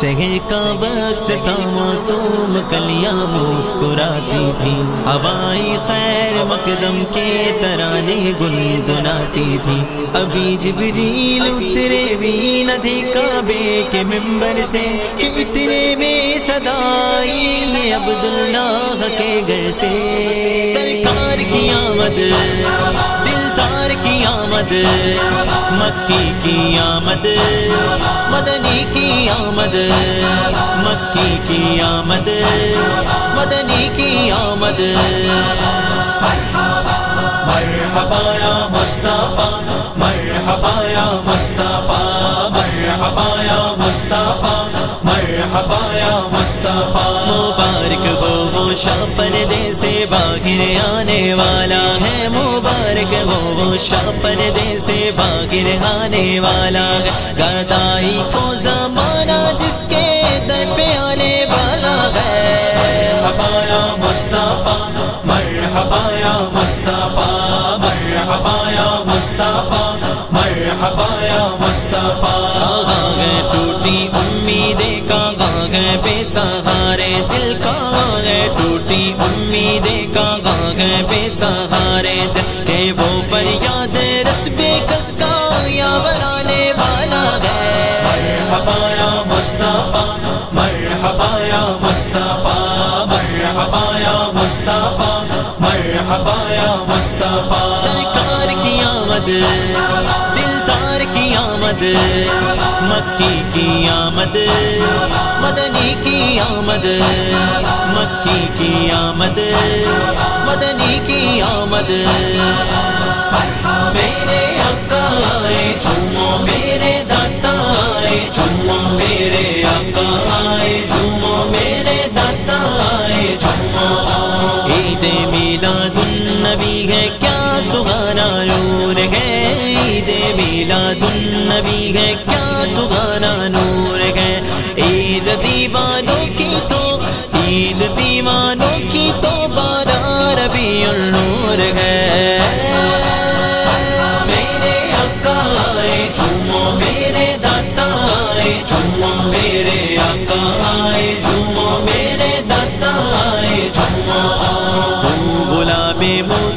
شہر کا وقت تھا، معصوم کلیاں مسکراتی تھی۔ ہوائی خیر مقدم کے ترانے گنگناتی تھی۔ ابھی جبریل اترے بھی نہ تھے کعبے کے ممبر سے، کہ اتنے میں صدائی عبداللہ کے گھر سے۔ سرکار کی آمد، دلدار کی آمد، مکی کی آمد، مدنی کی آمد مکی کی آمد، مدنی کی آمد۔ مرحبا یا مصطفیٰ، مرحبا یا مصطفیٰ، مرحبا یا مصطفیٰ، مرحبا یا مصطفیٰ۔ مبارک ہو وہ شاہ پردے سے باہر آنے والا ہے۔ مبارک ہو وہ شاہ پردے سے باہر آنے والا ہے۔ گدائی کو زمانہ یا مصطفیٰ، مرحبا یا مصطفیٰ، مرحبا یا مصطفیٰ، مرحبا یا مصطفیٰ. ہے ٹوٹی امیدیں کہاں ہے بے سہارے دل کہاں ہے ٹوٹی امیدیں کہاں ہے بے سہارے دل کہ وہ فریاد رس بے کس کا یا بنانے والا ہے؟ مرحبا یا مصطفیٰ مصطفیٰ مرحبا یا مصطفیٰ. سرکار کی آمد دلدار کی آمد مکی کی آمد مدنی کی آمد مکی کی آمد مدنی کی آمد. میرے آقائے جھومو میرے داتائے جھومو میرے آقائے جھومو ہے کیا سہانا نور ہے عید میلاد النبی ہے کیا سہانا نور ہے عید دیوانوں کی تو عید دیوانوں کی تو بارہ ربیع النور ہے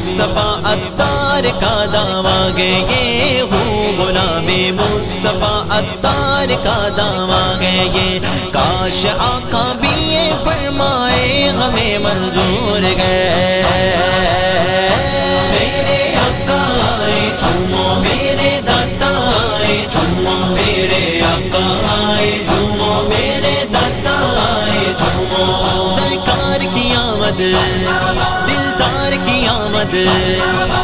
مصطفیٰ اتار کا دعویٰ گے، یہ ہوں غلام مصطفیٰ اتار کا دعویٰ گے، یہ کاش آقا بھی یہ فرمائے، ہمیں منظور گئے میرے آقائے جھومو، میرے داتائے جھومو، میرے آقائے جھومو، میرے داتائے جھومو۔ سرکار کی آمد۔ آمد،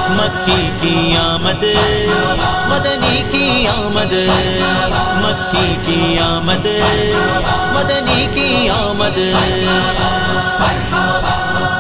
مکی کی آمد، مدنی کی آمد، مکی کی آمد، مدنی کی آمد۔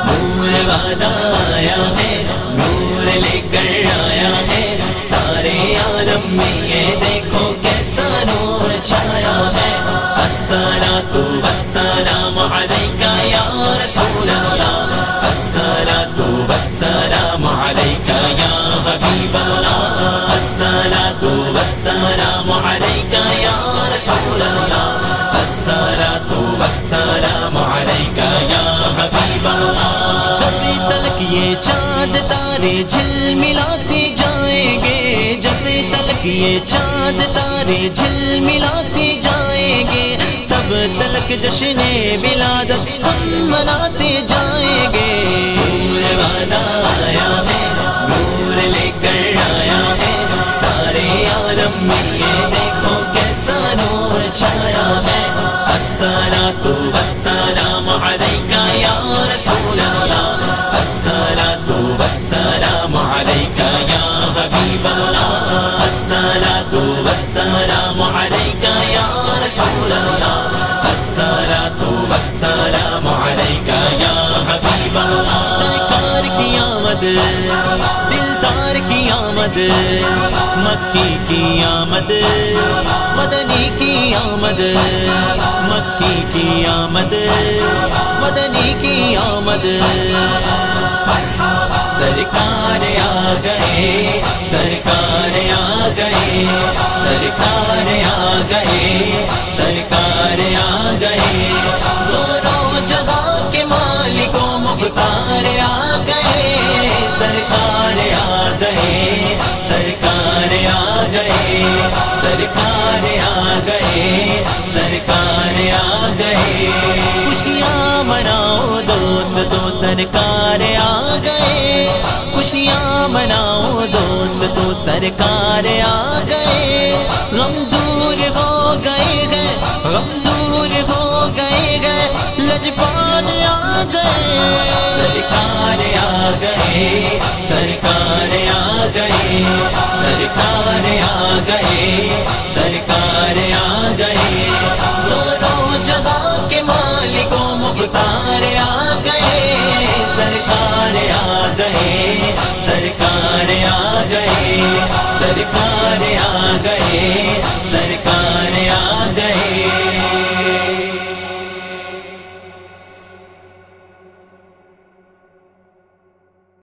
نور والا آیا ہے، نور لے کر آیا ہے۔ سارے عالم میں یہ دیکھو کیسا نور چھایا ہے۔ السلام تو السلام علیکہ یا رسول اللہ۔ السلام تو السلام علیکہ یا حبیب اللہ السلام تو السلام علیکہ یا رسول اللہ السلام تو السلام علیکہ یا حبیب اللہ جب تلک یہ چاند تارے جھل ملاتے جائیں گے، جب تلک یہ چاند تارے جھل ملاتے جائیں گے، تب تلک جشن ولادت ہم مناتے جائیں گے۔ نور آیا ہے نور لے کر آیا ہے سارے عالم میں یہ دیکھو کیسا نور چھایا ہے السلام تو السلام علیکہ یا رسول اللہ السلام تو السلام علیکہ یا حبیب اللہ السلام تو السلام علیکہ یا رسول اللہ السلام تو السلام علیکہ آمد، دلدار کی آمد، مکی کی آمد، مدنی کی آمد، مکی کی آمد، مدنی کی آمد۔ سرکار آ گئے، سرکار آ گئے، سرکار آ گئے، سرکار سرکار آ گئے، سرکار آ گئے، سرکار آ گئے۔ خوشیاں مناؤ دوستو سرکار آ گئے۔ خوشیاں مناؤ دوستو سرکار آ گئے۔ غم دور ہو گئے گئے غم دور ہو گئے گئے لجپان آ گئے۔ سرکار آ گئے۔ سرکار آ گئے